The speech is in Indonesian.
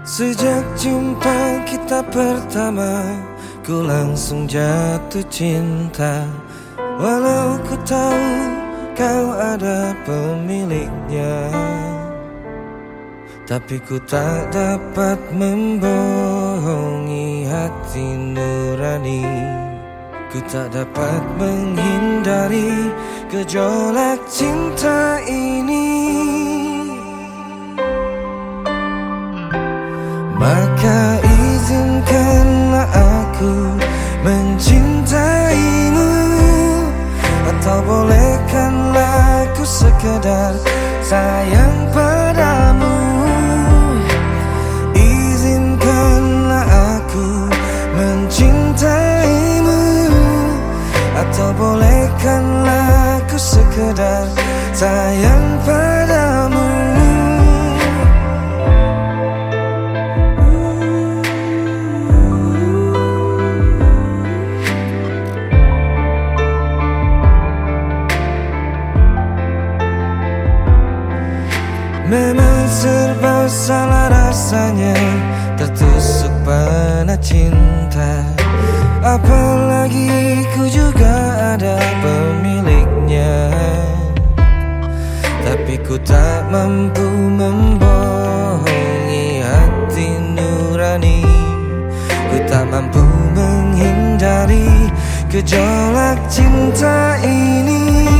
Sejak jumpa kita pertama Ku langsung jatuh cinta. Walau ku tahu kau ada pemiliknya Tapi ku tak dapat membohongi hati nurani. Ku tak dapat menghindari gejolak cinta ini Maka izinkanlah aku mencintaimu. Atau bolehkanlah aku sekedar sayang padamu. Izinkanlah aku mencintaimu. Atau bolehkanlah aku sekedar sayang padamu Memang serba salah rasanya Tertusuk panah cinta. Apalagi ku juga ada pemiliknya. Tapi ku tak mampu membohongi hati nurani. Ku tak mampu menghindari gejolak cinta ini